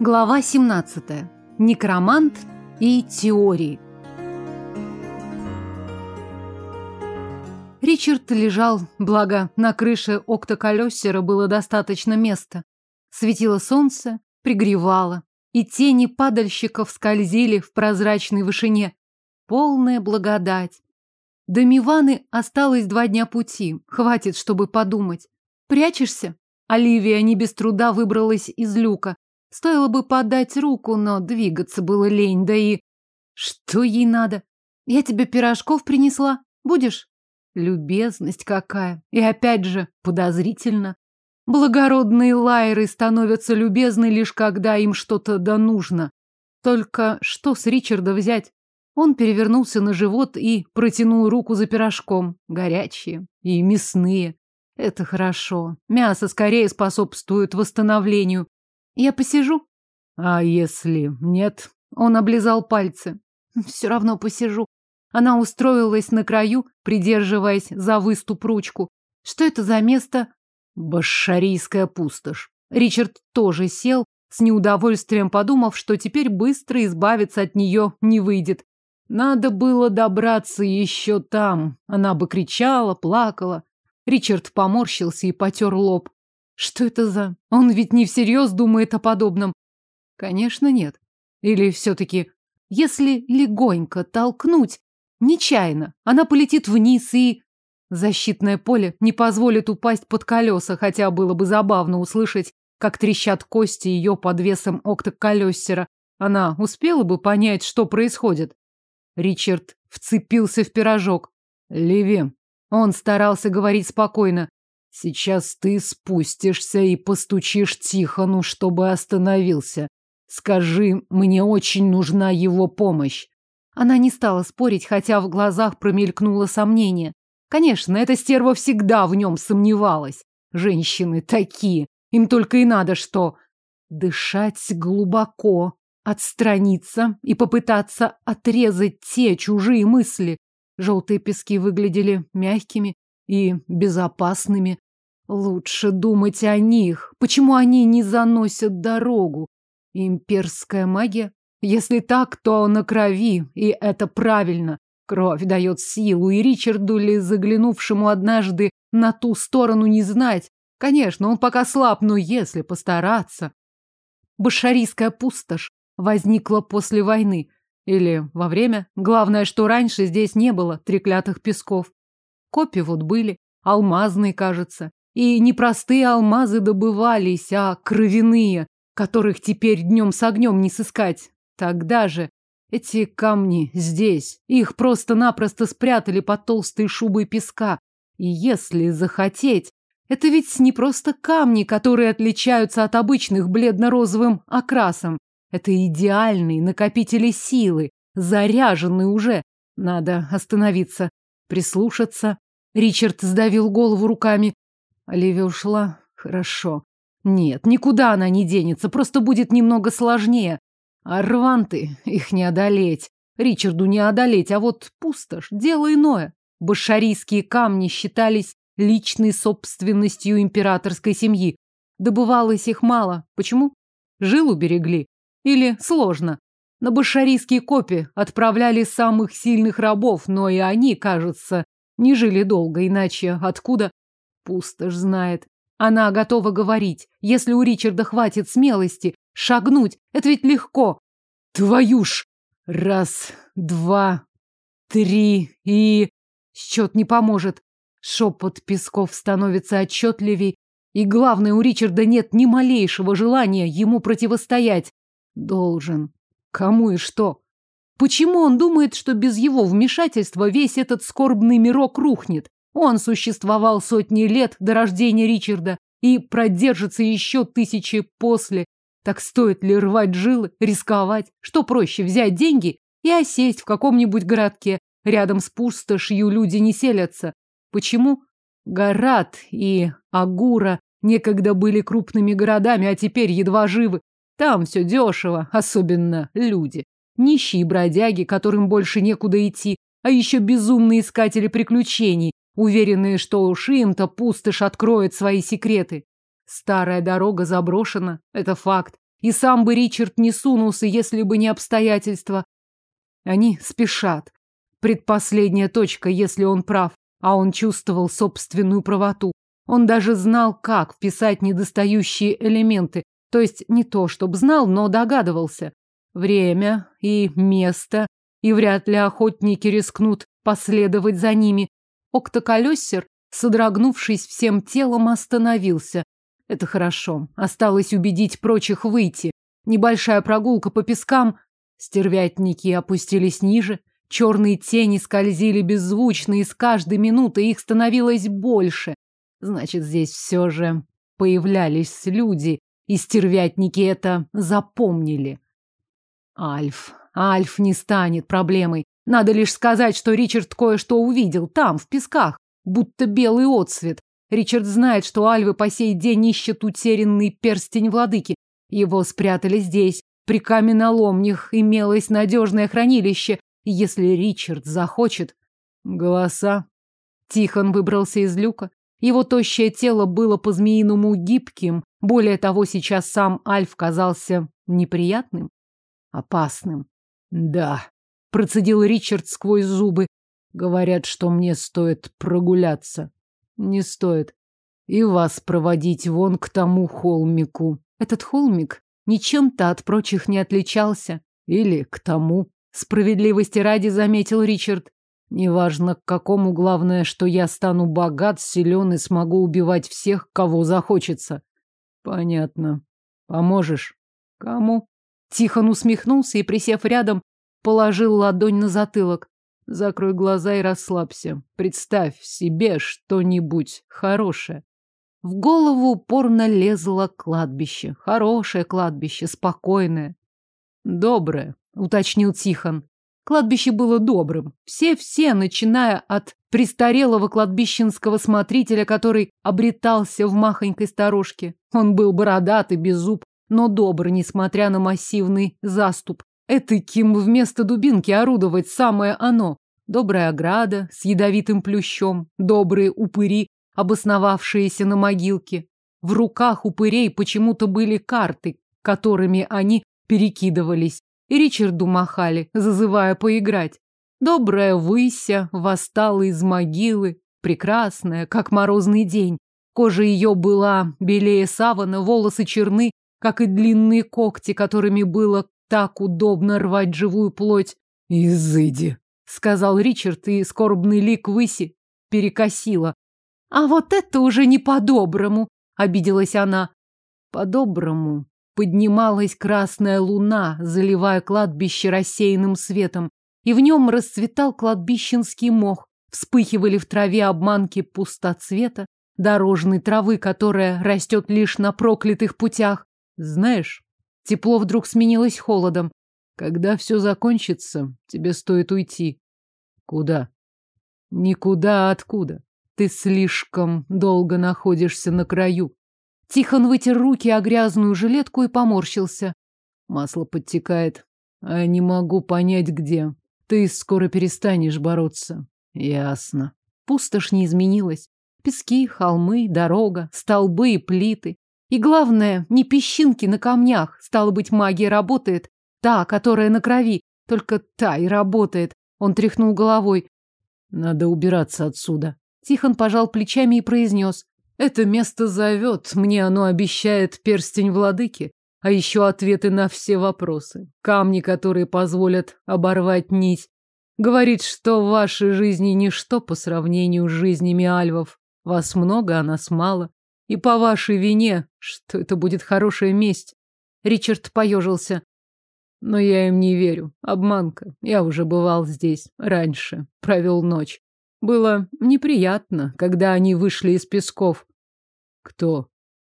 Глава 17. Некромант и теории. Ричард лежал, благо на крыше октоколесера было достаточно места. Светило солнце, пригревало, и тени падальщиков скользили в прозрачной вышине. Полная благодать. До Миваны осталось два дня пути, хватит, чтобы подумать. Прячешься? Оливия не без труда выбралась из люка. Стоило бы подать руку, но двигаться было лень, да и... Что ей надо? Я тебе пирожков принесла. Будешь? Любезность какая. И опять же, подозрительно. Благородные лайры становятся любезны лишь когда им что-то да нужно. Только что с Ричарда взять? Он перевернулся на живот и протянул руку за пирожком. Горячие и мясные. Это хорошо. Мясо скорее способствует восстановлению. Я посижу? А если нет? Он облизал пальцы. Все равно посижу. Она устроилась на краю, придерживаясь за выступ ручку. Что это за место? Башарийская пустошь. Ричард тоже сел, с неудовольствием подумав, что теперь быстро избавиться от нее не выйдет. Надо было добраться еще там. Она бы кричала, плакала. Ричард поморщился и потер лоб. Что это за... Он ведь не всерьез думает о подобном. Конечно, нет. Или все-таки, если легонько толкнуть, нечаянно, она полетит вниз и... Защитное поле не позволит упасть под колеса, хотя было бы забавно услышать, как трещат кости ее под весом октоколесера. Она успела бы понять, что происходит. Ричард вцепился в пирожок. Леви. Он старался говорить спокойно. Сейчас ты спустишься и постучишь Тихону, чтобы остановился. Скажи, мне очень нужна его помощь. Она не стала спорить, хотя в глазах промелькнуло сомнение. Конечно, эта стерва всегда в нем сомневалась. Женщины такие. Им только и надо что... Дышать глубоко, отстраниться и попытаться отрезать те чужие мысли. Желтые пески выглядели мягкими и безопасными. Лучше думать о них. Почему они не заносят дорогу? Имперская магия? Если так, то на крови, и это правильно. Кровь дает силу, и Ричарду ли, заглянувшему однажды на ту сторону, не знать. Конечно, он пока слаб, но если постараться... Башарийская пустошь возникла после войны. Или во время. Главное, что раньше здесь не было треклятых песков. Копи вот были, алмазные, кажется. И не простые алмазы добывались, а кровяные, которых теперь днем с огнем не сыскать. Тогда же эти камни здесь. Их просто-напросто спрятали под толстой шубой песка. И если захотеть, это ведь не просто камни, которые отличаются от обычных бледно-розовым окрасом. Это идеальные накопители силы, заряженные уже. Надо остановиться, прислушаться. Ричард сдавил голову руками. Оливия ушла. Хорошо. Нет, никуда она не денется, просто будет немного сложнее. А рванты, их не одолеть. Ричарду не одолеть, а вот пустошь, дело иное. Башарийские камни считались личной собственностью императорской семьи. Добывалось их мало. Почему? Жилу берегли. Или сложно. На башарийские копи отправляли самых сильных рабов, но и они, кажется, не жили долго, иначе откуда? Пустошь знает. Она готова говорить. Если у Ричарда хватит смелости шагнуть, это ведь легко. Твою ж! Раз, два, три и... Счет не поможет. Шепот песков становится отчетливей. И главное, у Ричарда нет ни малейшего желания ему противостоять. Должен. Кому и что? Почему он думает, что без его вмешательства весь этот скорбный мирок рухнет? Он существовал сотни лет до рождения Ричарда и продержится еще тысячи после. Так стоит ли рвать жилы, рисковать? Что проще, взять деньги и осесть в каком-нибудь городке? Рядом с пустошью люди не селятся. Почему? Гарат и Агура некогда были крупными городами, а теперь едва живы. Там все дешево, особенно люди. Нищие бродяги, которым больше некуда идти, а еще безумные искатели приключений, уверенные, что уж им-то пустошь откроет свои секреты. Старая дорога заброшена, это факт. И сам бы Ричард не сунулся, если бы не обстоятельства. Они спешат. Предпоследняя точка, если он прав. А он чувствовал собственную правоту. Он даже знал, как вписать недостающие элементы. То есть не то, чтобы знал, но догадывался. Время и место, и вряд ли охотники рискнут последовать за ними. Октоколесер, содрогнувшись всем телом, остановился. Это хорошо. Осталось убедить прочих выйти. Небольшая прогулка по пескам. Стервятники опустились ниже. Черные тени скользили беззвучно, и с каждой минутой их становилось больше. Значит, здесь все же появлялись люди, и стервятники это запомнили. Альф. Альф не станет проблемой. Надо лишь сказать, что Ричард кое-что увидел там, в песках, будто белый отсвет. Ричард знает, что альвы по сей день ищут утерянный перстень владыки. Его спрятали здесь. При каменоломнях имелось надежное хранилище. Если Ричард захочет... Голоса. Тихон выбрался из люка. Его тощее тело было по-змеиному гибким. Более того, сейчас сам Альф казался неприятным, опасным. Да, процедил Ричард сквозь зубы. Говорят, что мне стоит прогуляться. Не стоит. И вас проводить вон к тому холмику. Этот холмик ничем-то от прочих не отличался. Или к тому. Справедливости ради заметил Ричард. Неважно к какому, главное, что я стану богат, силен и смогу убивать всех, кого захочется. Понятно. Поможешь? Кому? Тихон усмехнулся и, присев рядом, положил ладонь на затылок. Закрой глаза и расслабься. Представь себе что-нибудь хорошее. В голову упорно лезло кладбище. Хорошее кладбище, спокойное. Доброе, уточнил Тихон. Кладбище было добрым. Все-все, начиная от престарелого кладбищенского смотрителя, который обретался в махонькой сторожке. Он был бородатый, без зуб, но добр, несмотря на массивный заступ. Этаким вместо дубинки орудовать самое оно. Добрая ограда с ядовитым плющом, добрые упыри, обосновавшиеся на могилке. В руках упырей почему-то были карты, которыми они перекидывались, и Ричарду махали, зазывая поиграть. Добрая выся восстала из могилы, прекрасная, как морозный день. Кожа ее была белее савана, волосы черны, как и длинные когти, которыми было так удобно рвать живую плоть. «Изыди», — сказал Ричард, и скорбный лик выси перекосила. «А вот это уже не по-доброму», — обиделась она. «По-доброму». Поднималась красная луна, заливая кладбище рассеянным светом, и в нем расцветал кладбищенский мох. Вспыхивали в траве обманки пустоцвета, дорожной травы, которая растет лишь на проклятых путях. Знаешь, Тепло вдруг сменилось холодом. Когда все закончится, тебе стоит уйти. Куда? Никуда, откуда? Ты слишком долго находишься на краю. Тихон вытер руки о грязную жилетку и поморщился. Масло подтекает. А не могу понять, где. Ты скоро перестанешь бороться. Ясно. Пустошь не изменилась. Пески, холмы, дорога, столбы и плиты. И главное, не песчинки на камнях. Стало быть, магия работает. Та, которая на крови. Только та и работает. Он тряхнул головой. Надо убираться отсюда. Тихон пожал плечами и произнес. Это место зовет. Мне оно обещает перстень владыки. А еще ответы на все вопросы. Камни, которые позволят оборвать нить. Говорит, что в вашей жизни ничто по сравнению с жизнями альвов. Вас много, а нас мало. И по вашей вине, что это будет хорошая месть. Ричард поежился. Но я им не верю. Обманка. Я уже бывал здесь раньше. Провел ночь. Было неприятно, когда они вышли из песков. Кто?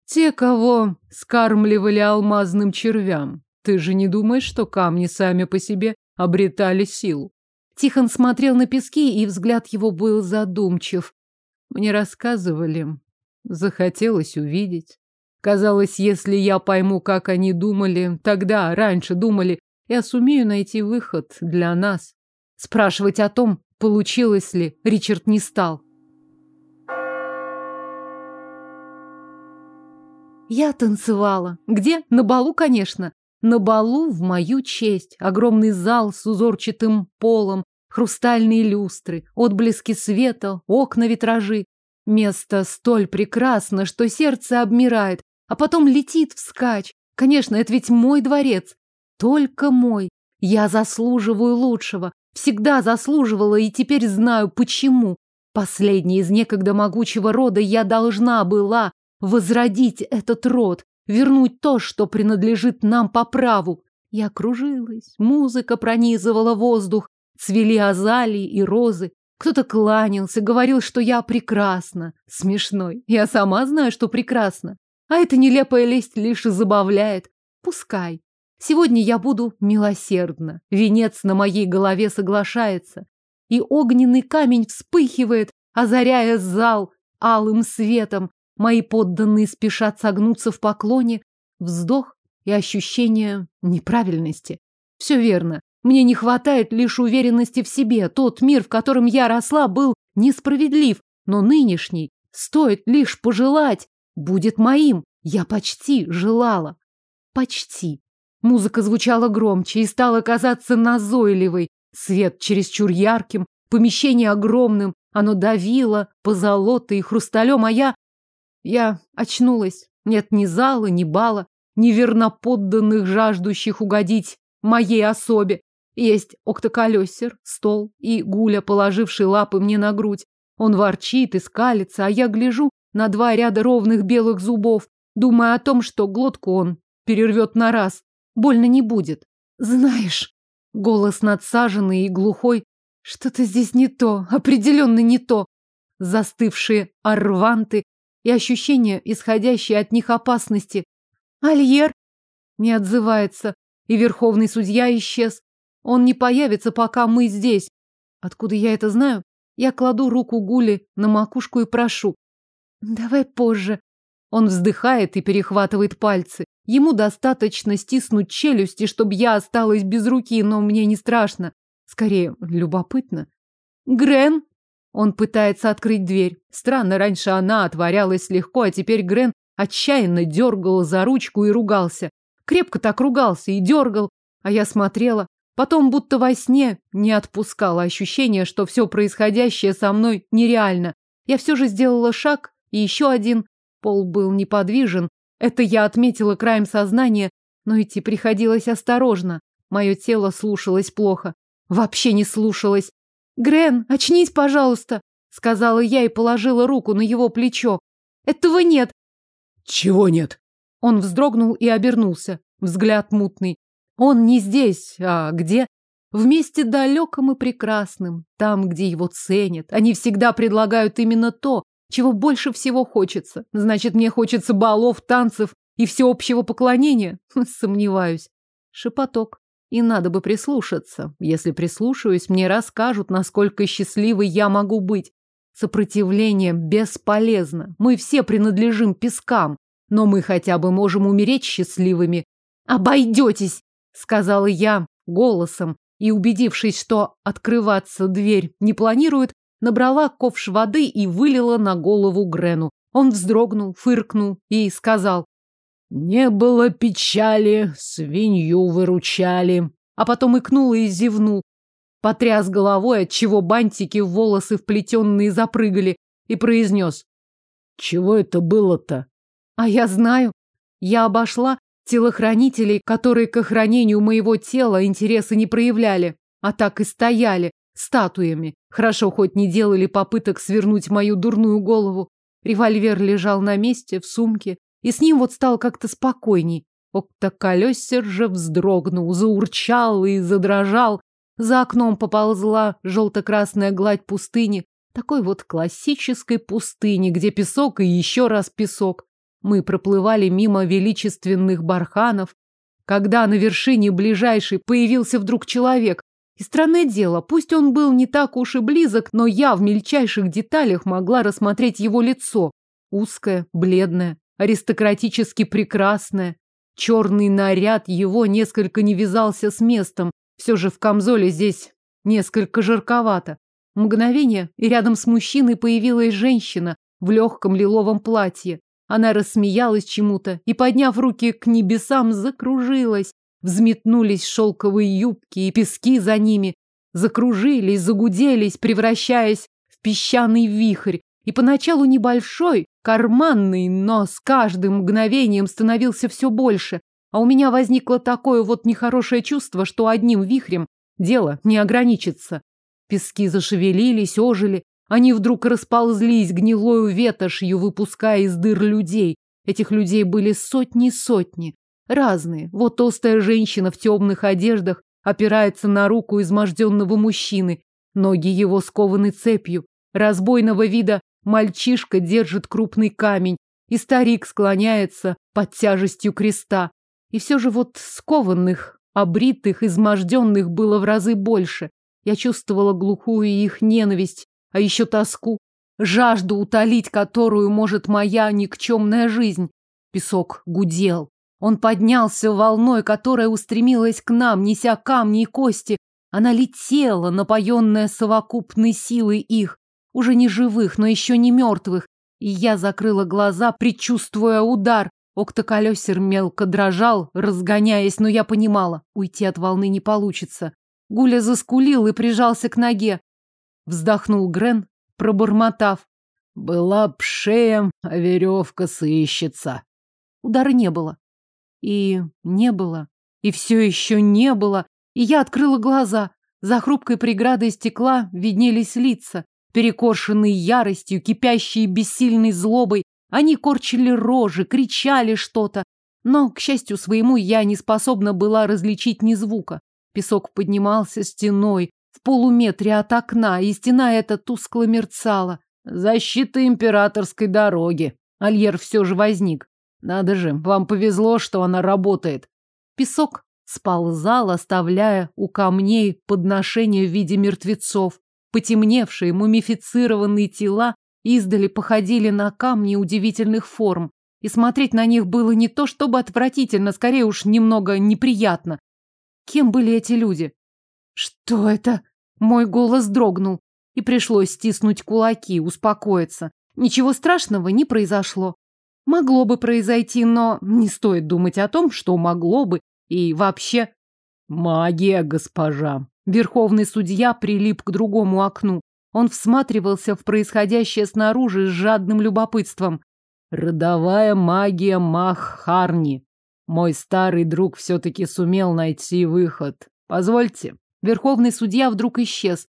Те, кого скармливали алмазным червям. Ты же не думаешь, что камни сами по себе обретали силу? Тихон смотрел на пески, и взгляд его был задумчив. Мне рассказывали, Захотелось увидеть. Казалось, если я пойму, как они думали, тогда, раньше думали, я сумею найти выход для нас. Спрашивать о том, получилось ли, Ричард не стал. Я танцевала. Где? На балу, конечно. На балу в мою честь. Огромный зал с узорчатым полом, хрустальные люстры, отблески света, окна витражи. Место столь прекрасно, что сердце обмирает, а потом летит вскачь. Конечно, это ведь мой дворец. Только мой. Я заслуживаю лучшего. Всегда заслуживала и теперь знаю, почему. Последний из некогда могучего рода я должна была возродить этот род, вернуть то, что принадлежит нам по праву. Я кружилась, музыка пронизывала воздух, цвели азалии и розы. Кто-то кланялся, говорил, что я прекрасна. Смешной. Я сама знаю, что прекрасна. А эта нелепая лесть лишь забавляет. Пускай. Сегодня я буду милосердна. Венец на моей голове соглашается. И огненный камень вспыхивает, озаряя зал алым светом. Мои подданные спешат согнуться в поклоне. Вздох и ощущение неправильности. Все верно. Мне не хватает лишь уверенности в себе. Тот мир, в котором я росла, был несправедлив, но нынешний, стоит лишь пожелать, будет моим. Я почти желала. Почти. Музыка звучала громче и стала казаться назойливой. Свет чересчур ярким, помещение огромным. Оно давило позолотой и хрусталем, а я... Я очнулась. Нет ни зала, ни бала, ни верноподданных, жаждущих угодить моей особе. Есть октоколесер, стол и гуля, положивший лапы мне на грудь. Он ворчит и скалится, а я гляжу на два ряда ровных белых зубов, думая о том, что глотку он перервет на раз. Больно не будет. Знаешь, голос надсаженный и глухой, что-то здесь не то, определенно не то. Застывшие арванты и ощущение, исходящее от них опасности. Альер не отзывается, и верховный судья исчез. Он не появится, пока мы здесь. Откуда я это знаю? Я кладу руку Гули на макушку и прошу. Давай позже. Он вздыхает и перехватывает пальцы. Ему достаточно стиснуть челюсти, чтобы я осталась без руки, но мне не страшно. Скорее, любопытно. Грен! Он пытается открыть дверь. Странно, раньше она отворялась легко, а теперь Грен отчаянно дергал за ручку и ругался. Крепко так ругался и дергал, а я смотрела. Потом, будто во сне, не отпускала ощущение, что все происходящее со мной нереально. Я все же сделала шаг, и еще один. Пол был неподвижен, это я отметила краем сознания, но идти приходилось осторожно. Мое тело слушалось плохо. Вообще не слушалось. «Грен, очнись, пожалуйста!» Сказала я и положила руку на его плечо. «Этого нет!» «Чего нет?» Он вздрогнул и обернулся. Взгляд мутный. Он не здесь, а где? В месте далеком и прекрасным. Там, где его ценят. Они всегда предлагают именно то, чего больше всего хочется. Значит, мне хочется балов, танцев и всеобщего поклонения? Сомневаюсь. Шепоток. И надо бы прислушаться. Если прислушаюсь, мне расскажут, насколько счастливой я могу быть. Сопротивление бесполезно. Мы все принадлежим пескам, но мы хотя бы можем умереть счастливыми. Обойдетесь, сказала я голосом, и, убедившись, что открываться дверь не планирует, набрала ковш воды и вылила на голову Грену. Он вздрогнул, фыркнул и сказал, «Не было печали, свинью выручали». А потом икнул и зевнул. Потряс головой, отчего бантики в волосы вплетенные запрыгали, и произнес, «Чего это было-то?» «А я знаю. Я обошла телохранителей, которые к охранению моего тела интереса не проявляли, а так и стояли, статуями. Хорошо, хоть не делали попыток свернуть мою дурную голову. Револьвер лежал на месте, в сумке, и с ним вот стал как-то спокойней. Октоколесер же вздрогнул, заурчал и задрожал. За окном поползла желто-красная гладь пустыни, такой вот классической пустыни, где песок и еще раз песок. Мы проплывали мимо величественных барханов, когда на вершине ближайшей появился вдруг человек, и странное дело, пусть он был не так уж и близок, но я в мельчайших деталях могла рассмотреть его лицо. Узкое, бледное, аристократически прекрасное. Черный наряд его несколько не вязался с местом. Все же в камзоле здесь несколько жарковато. Мгновение, и рядом с мужчиной появилась женщина в легком лиловом платье. Она рассмеялась чему-то и, подняв руки к небесам, закружилась. Взметнулись шелковые юбки и пески за ними, закружились, загуделись, превращаясь в песчаный вихрь. И поначалу небольшой, карманный, но с каждым мгновением становился все больше. А у меня возникло такое вот нехорошее чувство, что одним вихрем дело не ограничится. Пески зашевелились, ожили. Они вдруг расползлись гнилою ветошью, выпуская из дыр людей. Этих людей были сотни-сотни. Разные. Вот толстая женщина в темных одеждах опирается на руку изможденного мужчины. Ноги его скованы цепью. Разбойного вида мальчишка держит крупный камень, и старик склоняется под тяжестью креста. И все же вот скованных, обритых, изможденных было в разы больше. Я чувствовала глухую их ненависть, а еще тоску, жажду утолить которую может моя никчемная жизнь. Песок гудел. Он поднялся волной, которая устремилась к нам, неся камни и кости. Она летела, напоенная совокупной силой их, уже не живых, но еще не мертвых. И я закрыла глаза, предчувствуя удар. Октоколесер мелко дрожал, разгоняясь, но я понимала, уйти от волны не получится. Гуля заскулил и прижался к ноге. Вздохнул Грен, пробормотав. Была б шея, а веревка сыщется. Удара не было. И не было. И все еще не было. И я открыла глаза. За хрупкой преградой стекла виднелись лица, перекошенные яростью, кипящие бессильной злобой. Они корчили рожи, кричали что-то. Но, к счастью своему, я не способна была различить ни звука. Песок поднимался стеной в полуметре от окна, и стена эта тускло мерцала. Защита императорской дороги. Альер все же возник. Надо же, вам повезло, что она работает. Песок сползал, оставляя у камней подношения в виде мертвецов. Потемневшие, мумифицированные тела издали походили на камни удивительных форм. И смотреть на них было не то чтобы отвратительно, скорее уж немного неприятно. Кем были эти люди? Что это? Мой голос дрогнул, и пришлось стиснуть кулаки, успокоиться. Ничего страшного не произошло. Могло бы произойти, но не стоит думать о том, что могло бы, и вообще... Магия, госпожа. Верховный судья прилип к другому окну. Он всматривался в происходящее снаружи с жадным любопытством. Родовая магия Махарни. Мой старый друг все-таки сумел найти выход. Позвольте. Верховный судья вдруг исчез.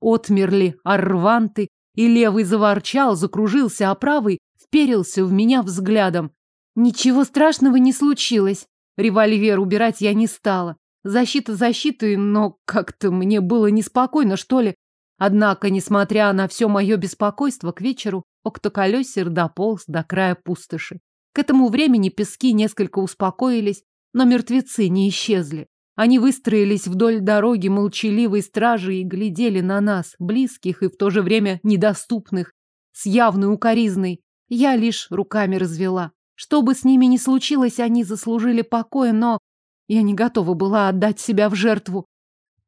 Отмерли арванты, и левый заворчал, закружился, а правый вперился в меня взглядом. Ничего страшного не случилось. Револьвер убирать я не стала. Защита защитой, но как-то мне было неспокойно, что ли. Однако, несмотря на все мое беспокойство, к вечеру октоколесер дополз до края пустоши. К этому времени пески несколько успокоились, но мертвецы не исчезли. Они выстроились вдоль дороги молчаливой стражи и глядели на нас, близких и в то же время недоступных, с явной укоризной. Я лишь руками развела. Что бы с ними ни случилось, они заслужили покоя, но я не готова была отдать себя в жертву.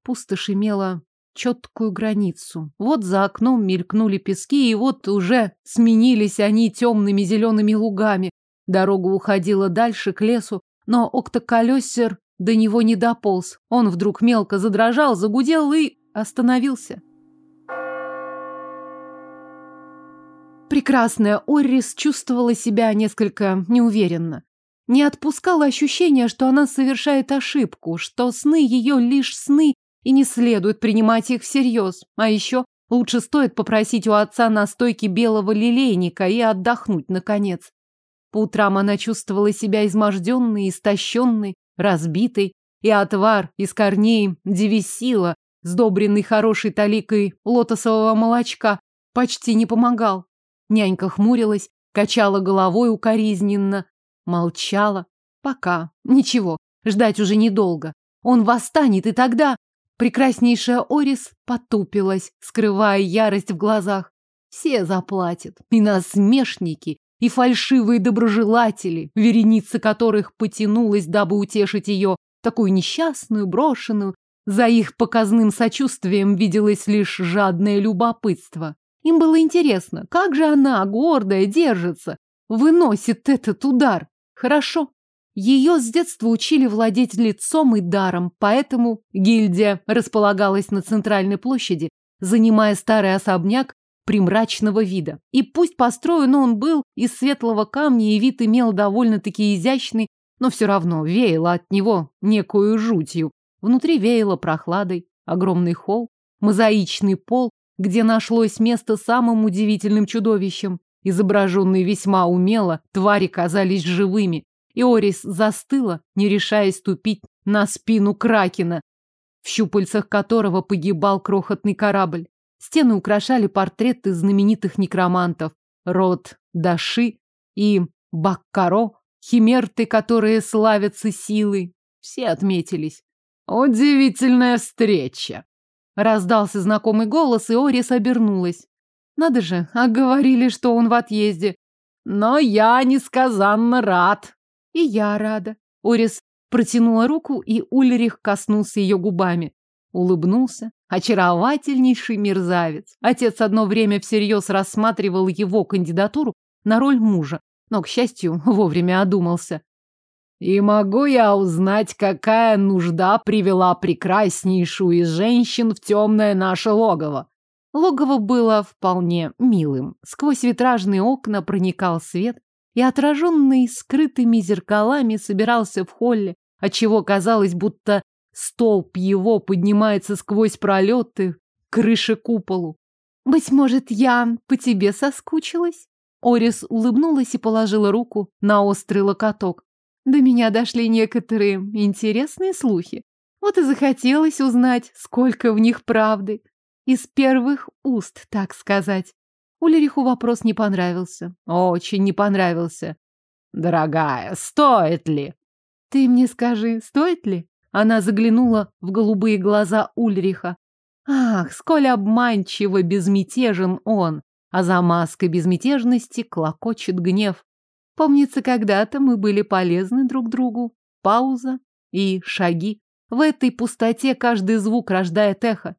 Пустошь имела четкую границу. Вот за окном мелькнули пески, и вот уже сменились они темными зелеными лугами. Дорога уходила дальше, к лесу, но октоколесер до него не дополз. Он вдруг мелко задрожал, загудел и остановился. Прекрасная Оррис чувствовала себя несколько неуверенно. Не отпускала ощущение, что она совершает ошибку, что сны ее лишь сны, и не следует принимать их всерьез. А еще лучше стоит попросить у отца настойки белого лилейника и отдохнуть, наконец. По утрам она чувствовала себя изможденной, истощенной, разбитой, и отвар из корней девисила, сдобренный хорошей таликой лотосового молочка, почти не помогал. Нянька хмурилась, качала головой укоризненно, молчала. Пока. Ничего, ждать уже недолго. Он восстанет, и тогда... Прекраснейшая Орис потупилась, скрывая ярость в глазах. Все заплатят. И насмешники, и фальшивые доброжелатели, вереница которых потянулась, дабы утешить ее, такую несчастную, брошенную. За их показным сочувствием виделось лишь жадное любопытство. Им было интересно, как же она, гордая, держится. выносит этот удар? Хорошо. Ее с детства учили владеть лицом и даром, поэтому гильдия располагалась на центральной площади, занимая старый особняк примрачного вида. И пусть построен он был из светлого камня и вид имел довольно-таки изящный, но все равно веяло от него некую жутью. Внутри веяло прохладой, огромный холл, мозаичный пол, где нашлось место самым удивительным чудовищем. Изображенные весьма умело, твари казались живыми. И Орис застыла, не решаясь ступить на спину Кракена, в щупальцах которого погибал крохотный корабль. Стены украшали портреты знаменитых некромантов. Род Даши и Баккаро, химерты, которые славятся силой. Все отметились. «Удивительная встреча!» Раздался знакомый голос, и Орис обернулась. Надо же, а говорили, что он в отъезде. Но я несказанно рад. И я рада. Орис протянула руку, и Ульрих коснулся ее губами. Улыбнулся. Очаровательнейший мерзавец. Отец одно время всерьез рассматривал его кандидатуру на роль мужа, но, к счастью, вовремя одумался. И могу я узнать, какая нужда привела прекраснейшую из женщин в темное наше логово? Логово было вполне милым. Сквозь витражные окна проникал свет, и отраженный скрытыми зеркалами собирался в холле, отчего казалось, будто столб его поднимается сквозь пролеты крыши куполу. «Быть может, я по тебе соскучилась?» Орис улыбнулась и положила руку на острый локоток. До меня дошли некоторые интересные слухи. Вот и захотелось узнать, сколько в них правды. Из первых уст, так сказать. Улериху вопрос не понравился. Очень не понравился. «Дорогая, стоит ли?» «Ты мне скажи, стоит ли?» Она заглянула в голубые глаза Ульриха. Ах, сколь обманчиво безмятежен он, а за маской безмятежности клокочет гнев. Помнится, когда-то мы были полезны друг другу. Пауза и шаги. В этой пустоте каждый звук рождает эхо.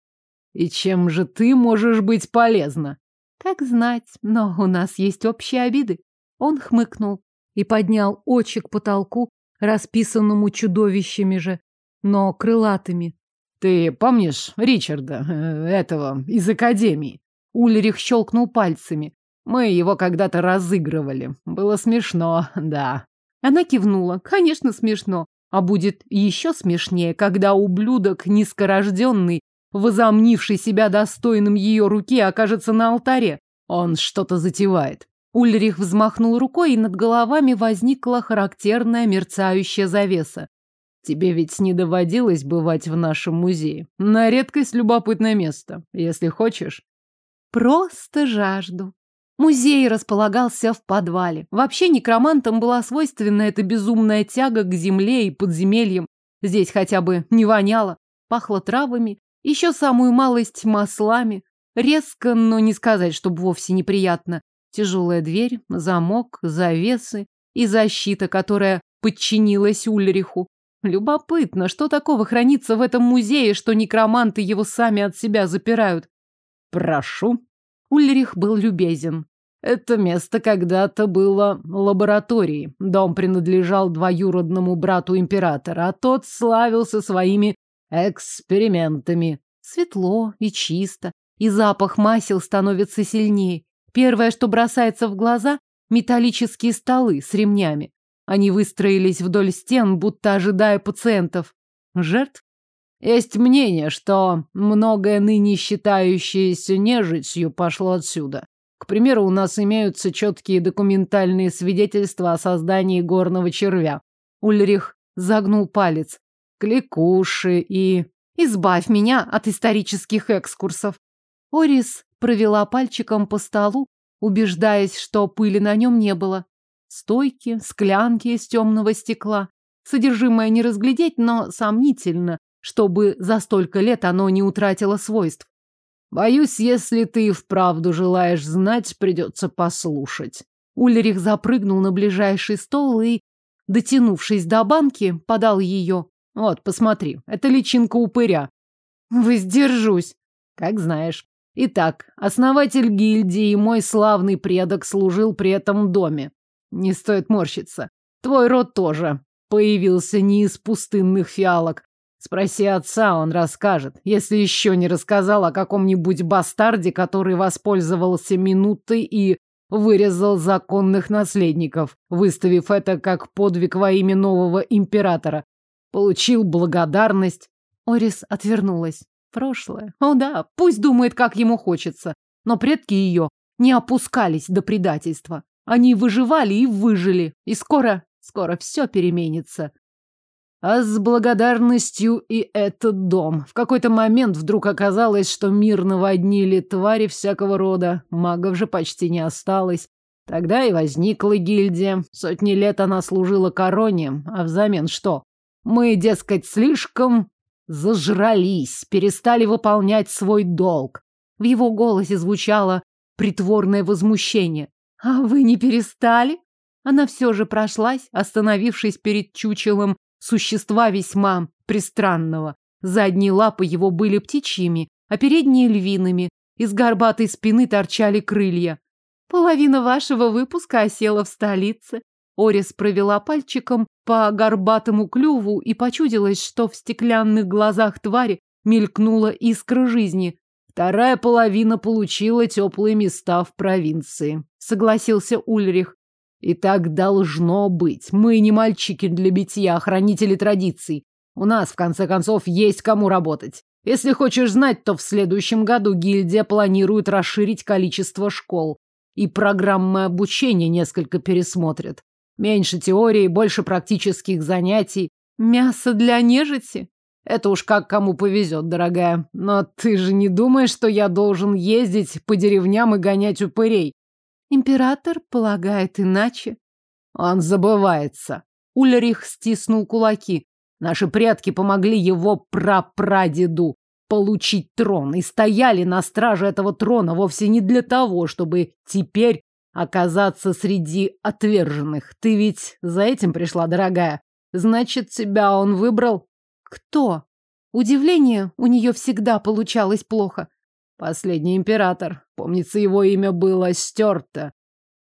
И чем же ты можешь быть полезна? Как знать, но у нас есть общие обиды. Он хмыкнул и поднял очи к потолку, расписанному чудовищами же, но крылатыми. Ты помнишь Ричарда, э, этого, из Академии? Ульрих щелкнул пальцами. Мы его когда-то разыгрывали. Было смешно, да. Она кивнула. Конечно, смешно. А будет еще смешнее, когда ублюдок низкорожденный, возомнивший себя достойным ее руки, окажется на алтаре. Он что-то затевает. Ульрих взмахнул рукой, и над головами возникла характерная мерцающая завеса. Тебе ведь не доводилось бывать в нашем музее. На редкость любопытное место, если хочешь. Просто жажду. Музей располагался в подвале. Вообще некромантам была свойственна эта безумная тяга к земле и подземельям. Здесь хотя бы не воняло. Пахло травами, еще самую малость маслами. Резко, но не сказать, чтобы вовсе неприятно. Тяжелая дверь, замок, завесы и защита, которая подчинилась Ульриху. Любопытно, что такого хранится в этом музее, что некроманты его сами от себя запирают. Прошу. Ульрих был любезен. Это место когда-то было лабораторией. Дом принадлежал двоюродному брату императора, а тот славился своими экспериментами. Светло и чисто, и запах масел становится сильнее. Первое, что бросается в глаза – металлические столы с ремнями. Они выстроились вдоль стен, будто ожидая пациентов. Жертв? Есть мнение, что многое ныне считающееся нежитью пошло отсюда. К примеру, у нас имеются четкие документальные свидетельства о создании горного червя. Ульрих загнул палец. Кликуши и... Избавь меня от исторических экскурсов. Орис провела пальчиком по столу, убеждаясь, что пыли на нем не было. Стойки, склянки из темного стекла. Содержимое не разглядеть, но сомнительно, чтобы за столько лет оно не утратило свойств. Боюсь, если ты вправду желаешь знать, придется послушать. Ульрих запрыгнул на ближайший стол и, дотянувшись до банки, подал ее. Вот, посмотри, это личинка упыря. Воздержусь. Как знаешь. Итак, основатель гильдии и мой славный предок служил при этом доме. Не стоит морщиться. Твой род тоже появился не из пустынных фиалок. Спроси отца, он расскажет. Если еще не рассказал о каком-нибудь бастарде, который воспользовался минутой и вырезал законных наследников, выставив это как подвиг во имя нового императора. Получил благодарность. Орис отвернулась. Прошлое. О да, пусть думает, как ему хочется. Но предки ее не опускались до предательства. Они выживали и выжили. И скоро, скоро все переменится. А с благодарностью и этот дом. В какой-то момент вдруг оказалось, что мир наводнили твари всякого рода. Магов же почти не осталось. Тогда и возникла гильдия. Сотни лет она служила короне. А взамен что? Мы, дескать, слишком зажрались, перестали выполнять свой долг. В его голосе звучало притворное возмущение. А вы не перестали? Она все же прошлась, остановившись перед чучелом существа весьма пристранного. Задние лапы его были птичьими, а передние львиными. Из горбатой спины торчали крылья. Половина вашего выпуска осела в столице. Орис провела пальчиком по горбатому клюву и почудилось, что в стеклянных глазах твари мелькнула искра жизни. Вторая половина получила теплые места в провинции, согласился Ульрих. И так должно быть. Мы не мальчики для битья, хранители традиций. У нас, в конце концов, есть кому работать. Если хочешь знать, то в следующем году гильдия планирует расширить количество школ. И программы обучения несколько пересмотрят. Меньше теории, больше практических занятий. Мясо для нежити? Это уж как кому повезет, дорогая. Но ты же не думаешь, что я должен ездить по деревням и гонять упырей? Император полагает иначе. Он забывается. Ульрих стиснул кулаки. Наши предки помогли его прапрадеду получить трон и стояли на страже этого трона вовсе не для того, чтобы теперь оказаться среди отверженных. Ты ведь за этим пришла, дорогая. Значит, тебя он выбрал? Кто? Удивление у нее всегда получалось плохо. Последний император. Помнится, его имя было стерто.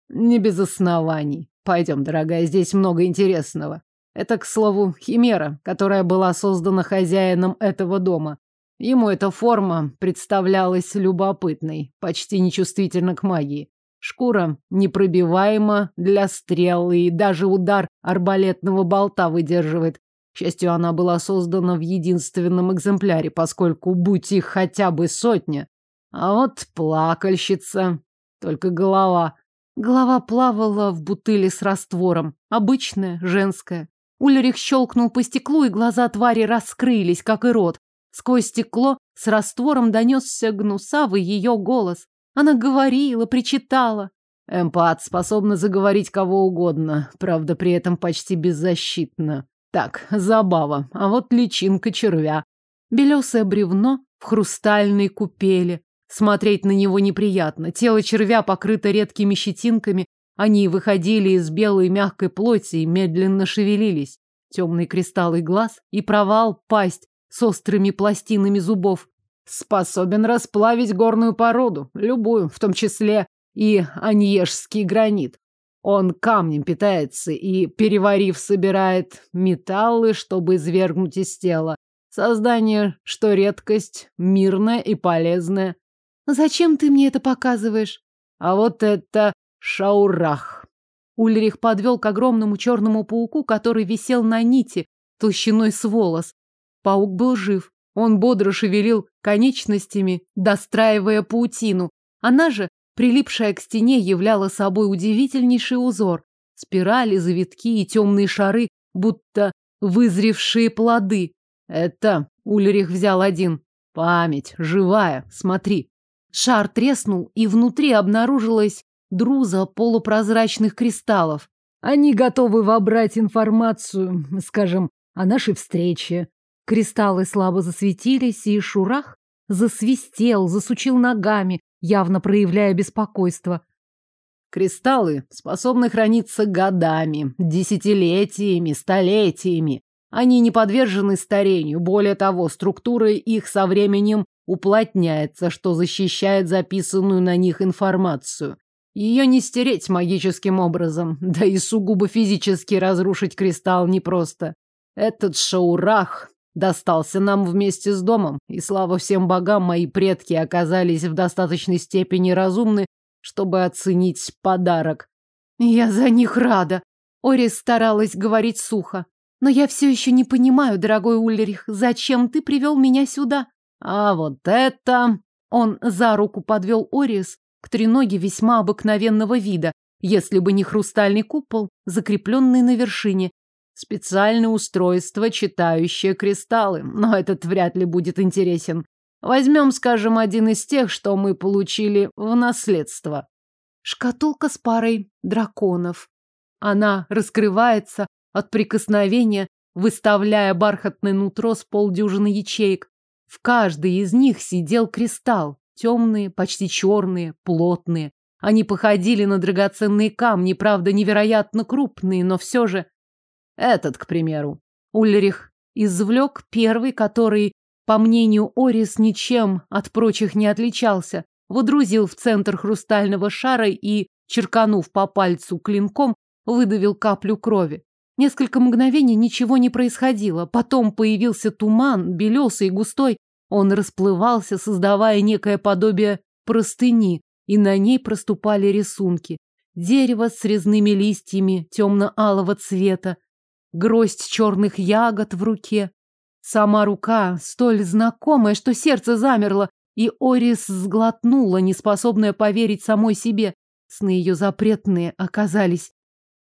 Не без оснований. Пойдем, дорогая, здесь много интересного. Это, к слову, химера, которая была создана хозяином этого дома. Ему эта форма представлялась любопытной, почти нечувствительна к магии. Шкура непробиваема для стрелы, и даже удар арбалетного болта выдерживает. К счастью, она была создана в единственном экземпляре, поскольку, будь их хотя бы сотня, а вот плакальщица. Только голова. Голова плавала в бутыле с раствором. Обычная, женская. Ульрих щелкнул по стеклу, и глаза твари раскрылись, как и рот. Сквозь стекло с раствором донесся гнусавый ее голос. Она говорила, причитала. Эмпат способна заговорить кого угодно, правда, при этом почти беззащитно. Так, забава. А вот личинка червя. Белесое бревно в хрустальной купели. Смотреть на него неприятно. Тело червя покрыто редкими щетинками. Они выходили из белой мягкой плоти и медленно шевелились. Темный кристаллы глаз и провал пасть с острыми пластинами зубов. Способен расплавить горную породу, любую, в том числе и аньежский гранит. Он камнем питается и, переварив, собирает металлы, чтобы извергнуть из тела. Создание, что редкость, мирное и полезное. Зачем ты мне это показываешь? А вот это шаурах. Ульрих подвел к огромному черному пауку, который висел на нити, толщиной с волос. Паук был жив. Он бодро шевелил конечностями, достраивая паутину. Она же, прилипшая к стене, являла собой удивительнейший узор. Спирали, завитки и темные шары, будто вызревшие плоды. Это Ульрих взял один. Память, живая, смотри. Шар треснул, и внутри обнаружилась друза полупрозрачных кристаллов. Они готовы вобрать информацию, скажем, о нашей встрече. Кристаллы слабо засветились, и Шурах засвистел, засучил ногами, явно проявляя беспокойство. Кристаллы способны храниться годами, десятилетиями, столетиями. Они не подвержены старению. Более того, структура их со временем уплотняется, что защищает записанную на них информацию. Ее не стереть магическим образом, да и сугубо физически разрушить кристалл непросто. Этот шаурах достался нам вместе с домом, и слава всем богам, мои предки оказались в достаточной степени разумны, чтобы оценить подарок. Я за них рада. Орис старалась говорить сухо. Но я все еще не понимаю, дорогой Ульрих, зачем ты привел меня сюда? А вот это... Он за руку подвел Орис к треноге весьма обыкновенного вида, если бы не хрустальный купол, закрепленный на вершине. Специальное устройство, читающее кристаллы, но этот вряд ли будет интересен. Возьмем, скажем, один из тех, что мы получили в наследство. Шкатулка с парой драконов. Она раскрывается от прикосновения, выставляя бархатное нутро с полдюжины ячеек. В каждой из них сидел кристалл. Темные, почти черные, плотные. Они походили на драгоценные камни, правда, невероятно крупные, но все же... Этот, к примеру. Ульрих извлек первый, который, по мнению Орис, ничем от прочих не отличался. Водрузил в центр хрустального шара и, черканув по пальцу клинком, выдавил каплю крови. Несколько мгновений ничего не происходило. Потом появился туман, белесый и густой. Он расплывался, создавая некое подобие простыни, и на ней проступали рисунки. Дерево с резными листьями темно-алого цвета, гроздь черных ягод в руке. Сама рука, столь знакомая, что сердце замерло, и Орис сглотнула, неспособная поверить самой себе. Сны ее запретные оказались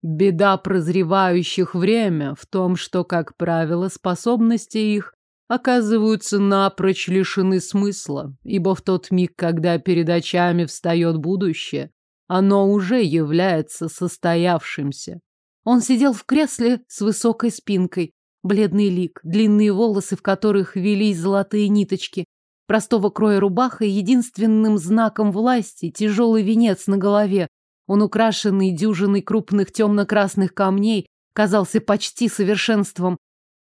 Беда прозревающих время в том, что, как правило, способности их оказываются напрочь лишены смысла, ибо в тот миг, когда перед очами встает будущее, оно уже является состоявшимся. Он сидел в кресле с высокой спинкой, бледный лик, длинные волосы, в которых велись золотые ниточки, простого кроя рубаха и единственным знаком власти тяжелый венец на голове, он, украшенный дюжиной крупных темно-красных камней, казался почти совершенством.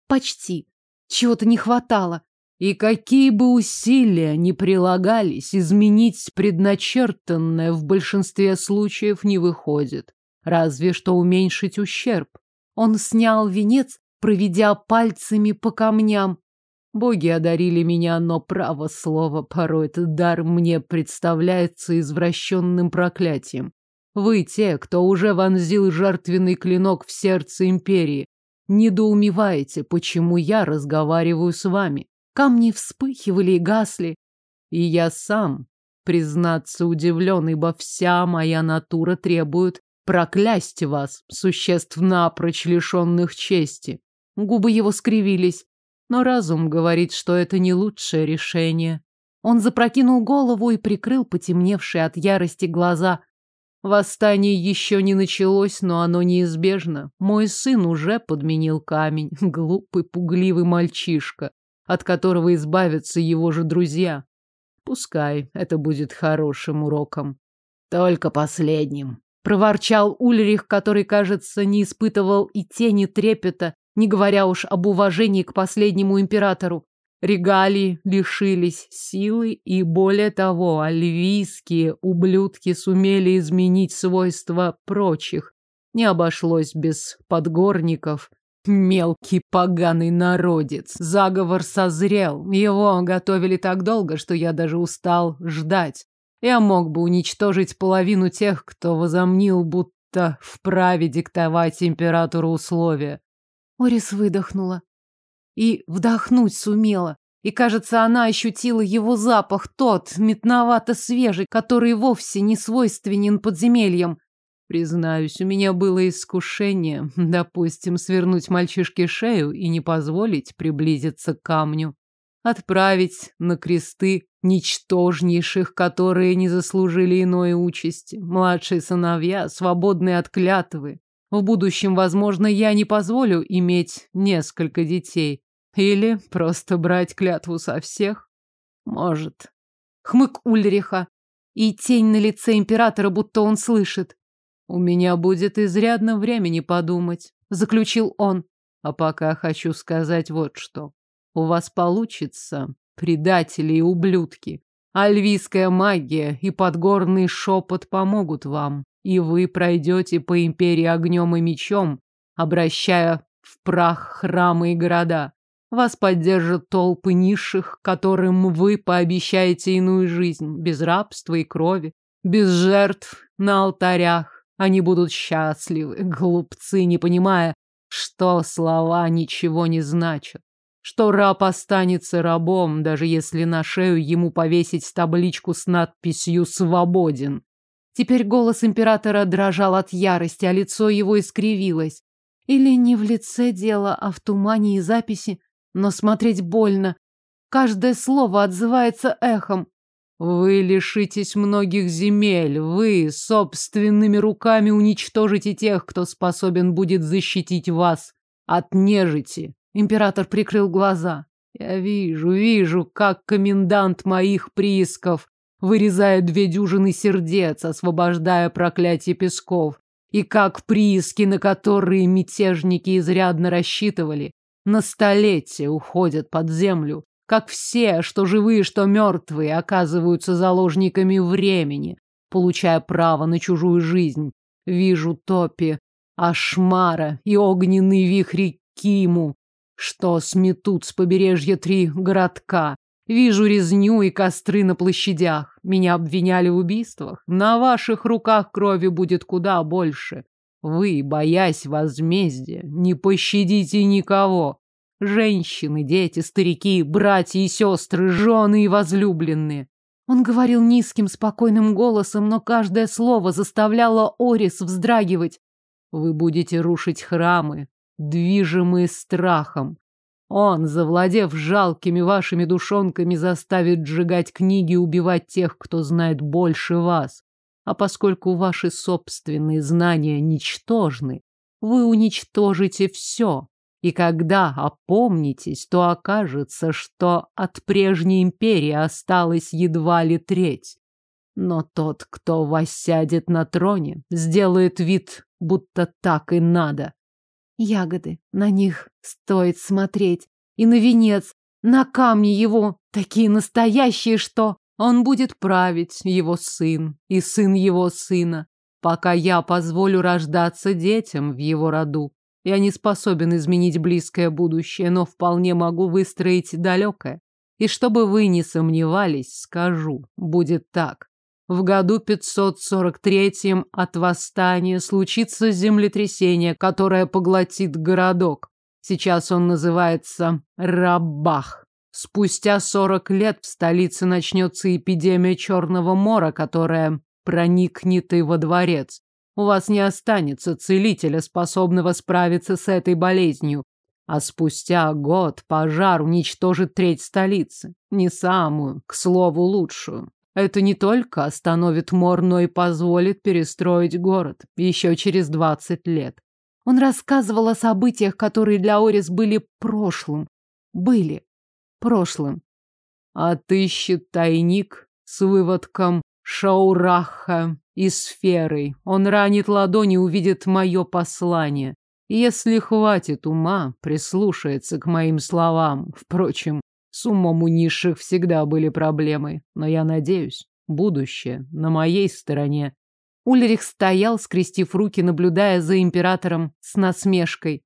Почти. Чего-то не хватало. И какие бы усилия ни прилагались, изменить предначертанное в большинстве случаев не выходит. Разве что уменьшить ущерб. Он снял венец, проведя пальцами по камням. Боги одарили меня, но право слово, порой этот дар мне представляется извращенным проклятием. Вы те, кто уже вонзил жертвенный клинок в сердце империи. Недоумеваете, почему я разговариваю с вами. Камни вспыхивали и гасли. И я сам, признаться, удивлен, ибо вся моя натура требует проклясть вас, существ напрочь лишенных чести. Губы его скривились, но разум говорит, что это не лучшее решение. Он запрокинул голову и прикрыл потемневшие от ярости глаза. Восстание еще не началось, но оно неизбежно. Мой сын уже подменил камень. Глупый, пугливый мальчишка, от которого избавятся его же друзья. Пускай это будет хорошим уроком. Только последним. Проворчал Ульрих, который, кажется, не испытывал и тени трепета, не говоря уж об уважении к последнему императору. Регалии лишились силы, и более того, альвийские ублюдки сумели изменить свойства прочих. Не обошлось без подгорников. Мелкий поганый народец. Заговор созрел. Его готовили так долго, что я даже устал ждать. Я мог бы уничтожить половину тех, кто возомнил, будто вправе диктовать императору условия. Орис выдохнула и вдохнуть сумела. И, кажется, она ощутила его запах, тот, метновато-свежий, который вовсе не свойственен подземельям. Признаюсь, у меня было искушение, допустим, свернуть мальчишке шею и не позволить приблизиться к камню. Отправить на кресты ничтожнейших, которые не заслужили иной участи. Младшие сыновья, свободные от клятвы. В будущем, возможно, я не позволю иметь несколько детей. Или просто брать клятву со всех? Может. Хмык Ульриха. И тень на лице императора, будто он слышит. У меня будет изрядно времени подумать, заключил он. А пока хочу сказать вот что. У вас получится, предатели и ублюдки. Альвийская магия и подгорный шепот помогут вам, и вы пройдете по империи огнем и мечом, обращая в прах храмы и города. Вас поддержат толпы низших, которым вы пообещаете иную жизнь, без рабства и крови, без жертв на алтарях. Они будут счастливы, глупцы, не понимая, что слова ничего не значат. Что раб останется рабом, даже если на шею ему повесить табличку с надписью «Свободен». Теперь голос императора дрожал от ярости, а лицо его искривилось. Или не в лице дело, а в тумане и записи но смотреть больно. Каждое слово отзывается эхом. Вы лишитесь многих земель, вы собственными руками уничтожите тех, кто способен будет защитить вас от нежити. Император прикрыл глаза. Я вижу, вижу, как комендант моих приисков вырезает две дюжины сердец, освобождая проклятие песков, и как прииски, на которые мятежники изрядно рассчитывали, на столетия уходят под землю, как все, что живые, что мертвые, оказываются заложниками времени, получая право на чужую жизнь. Вижу топи, Ашмара и огненный вихрь Киму, что сметут с побережья три городка. Вижу резню и костры на площадях. Меня обвиняли в убийствах. На ваших руках крови будет куда больше. Вы, боясь возмездия, не пощадите никого. Женщины, дети, старики, братья и сестры, жены и возлюбленные. Он говорил низким, спокойным голосом, но каждое слово заставляло Орис вздрагивать. Вы будете рушить храмы, движимые страхом. Он, завладев жалкими вашими душонками, заставит сжигать книги и убивать тех, кто знает больше вас. А поскольку ваши собственные знания ничтожны, вы уничтожите все. И когда опомнитесь, то окажется, что от прежней империи осталась едва ли треть. Но тот, кто воссядет на троне, сделает вид, будто так и надо. Ягоды, на них стоит смотреть. И на венец, на камни его, такие настоящие, что... Он будет править, его сын, и сын его сына, пока я позволю рождаться детям в его роду. Я не способен изменить близкое будущее, но вполне могу выстроить далекое. И чтобы вы не сомневались, скажу, будет так. В году 543 от восстания случится землетрясение, которое поглотит городок. Сейчас он называется Рабах. Спустя сорок лет в столице начнется эпидемия Черного мора, которая проникнет и во дворец. У вас не останется целителя, способного справиться с этой болезнью. А спустя год пожар уничтожит треть столицы. Не самую, к слову, лучшую. Это не только остановит мор, но и позволит перестроить город еще через двадцать лет. Он рассказывал о событиях, которые для Орис были прошлым. Были прошлым. Отыщет тайник с выводком Шаураха и сферой. Он ранит ладони, увидит мое послание. Если хватит ума, прислушается к моим словам. Впрочем, с умом у низших всегда были проблемы. Но я надеюсь, будущее на моей стороне. Ульрих стоял, скрестив руки, наблюдая за императором с насмешкой.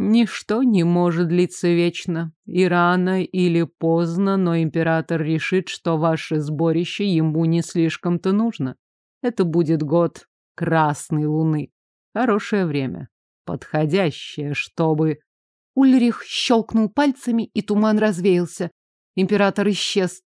Ничто не может длиться вечно. И рано или поздно, но император решит, что ваше сборище ему не слишком-то нужно. Это будет год красной луны. Хорошее время. Подходящее, чтобы... Ульрих щелкнул пальцами, и туман развеялся. Император исчез.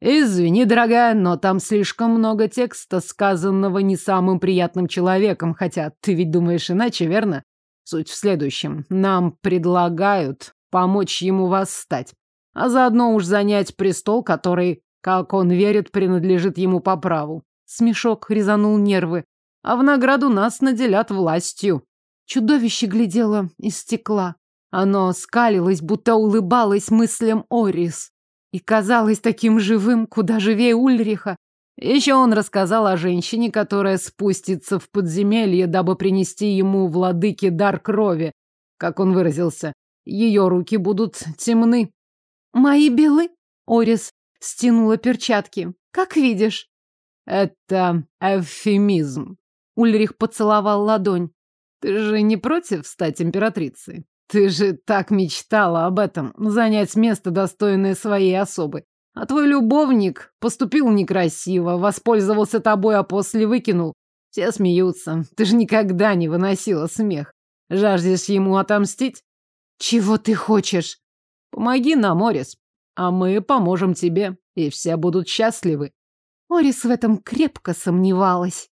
«Извини, дорогая, но там слишком много текста, сказанного не самым приятным человеком, хотя ты ведь думаешь иначе, верно? Суть в следующем. Нам предлагают помочь ему восстать, а заодно уж занять престол, который, как он верит, принадлежит ему по праву. Смешок резанул нервы. А в награду нас наделят властью. Чудовище глядело из стекла. Оно скалилось, будто улыбалось мыслям Орис. И казалось таким живым, куда живее Ульриха. Еще он рассказал о женщине, которая спустится в подземелье, дабы принести ему владыке дар крови. Как он выразился, ее руки будут темны. «Мои белы?» Орис стянула перчатки. Как видишь. Это эвфемизм. Ульрих поцеловал ладонь. Ты же не против стать императрицей? Ты же так мечтала об этом, занять место, достойное своей особы. А твой любовник поступил некрасиво, воспользовался тобой, а после выкинул. Все смеются. Ты же никогда не выносила смех. Жаждешь ему отомстить? Чего ты хочешь? Помоги нам, Орис, а мы поможем тебе, и все будут счастливы. Орис в этом крепко сомневалась.